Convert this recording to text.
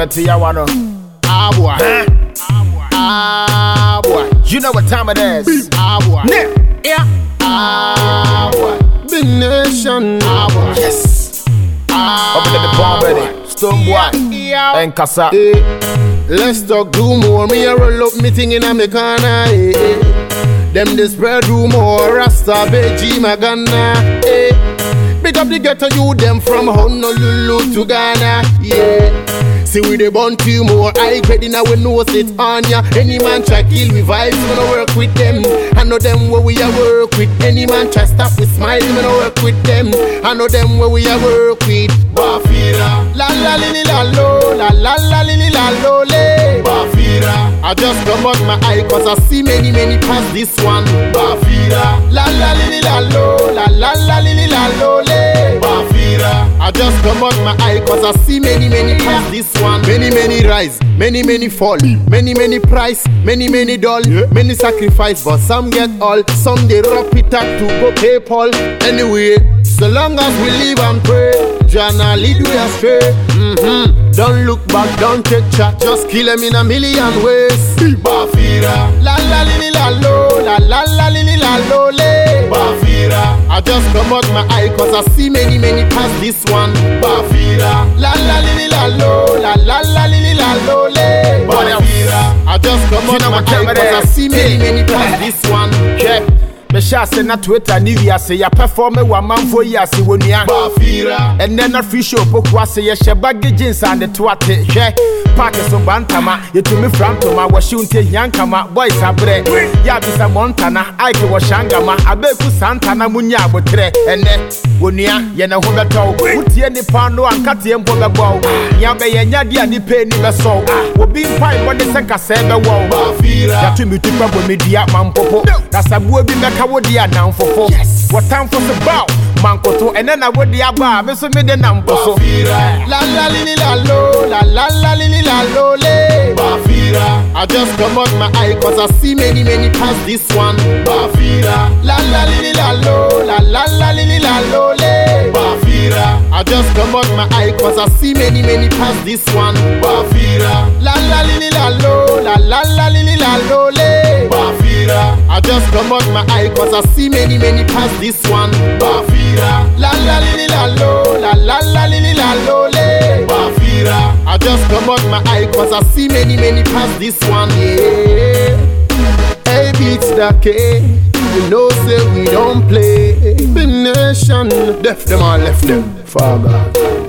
yɛte yawa no. Ah boy. Huh? Ah boy. You know what time it is. Ah boy. Yeah. Yeah. Ah boy. Bhim Nation. Ah boy. Yes. Ah Up in the bomb ready. Stonebwoy. Yeah. And Kasa. Eh, Let's talk do more. Me a roll up me thing in a me corner. Eh, eh. Them they spread rumor. Rasta beji magana. Eh. Big up the ghetto you them from Honolulu to Ghana. Yeah. See we they born two more. I get in our nose it on ya. Any man try kill we vibes, gonna work with them. I know them where we a work with. Any man try stop we smile, gonna work with them. I know them where we a work with. Bafira. La la li li la lo, la la la li li la lo le. Bafira. I just come out my eye cause I see many many past this one. Bafira. La la li li la lo, la la la li li la lo le. Bafira. I just come out my eye cause I see many many past this one. Many many rise, many many fall, many many price, many many doll, many sacrifice, but some get all. Some they rock it up to go PayPal. Anyway, so long as we live and pray, Jana lead we astray. Mm-hmm. Don't look back, don't take chat, just kill them in a million ways. Bafira, la la li la lo, la la la li li la lo le. Bafira, I just come out my eye cause I see many many past this one. Bafira, la cause I see many many past this one. hwɛ mehyɛ ase na twitter ne wiase. Yɛpɛfɔme wɔ amanfoɔ yi ase wɔ nua ɛnɛ na free show poku ase. Yɛhyɛ bagge jeans ande to ate. Hwɛ paake so ba ntama. Yɛtumi fra ntoma. Wɔhyew nti ahia nkama. Boys aberɛ yɛabisa mɔntana aike wɔhyɛ angama abeeku saa ntana mu nya aboterɛ ɛnɛ wɔnua yɛne ho bɛtɔw. Wotie nnipa no a nkateɛ mpo bɛbɔw. Nea bɛyɛ nyade a nnipa ani bɛsɔw. Obi mpaebɔ ne sɛ nkasɛɛ bɛwɔw. Bafira, yàtò mi tupa bɔ mi dua mampopo nasabuo bi bɛka wo di anamfofo wɔtamfo so baw mankoto ɛnɛ na wo di aba a me so me de nam po so. Bafira, la la li li la lo, la la la li li la lo le. Bafira, I just come out my eye cause I see many many past this one. Bafira, la la li li la lo, la la la li li la lo le. Bafira, I just come out my eye cause I see many many past this one. Bafira, my eye cause I see many many past this one. Bafira, la la li la lo, la la la li la lo le. Bafira, I just come out my eye cause I see many many past this one. Yeah. Hey, beats the K. You know, say we don't play. Bhim Nation, left them all left them. Father.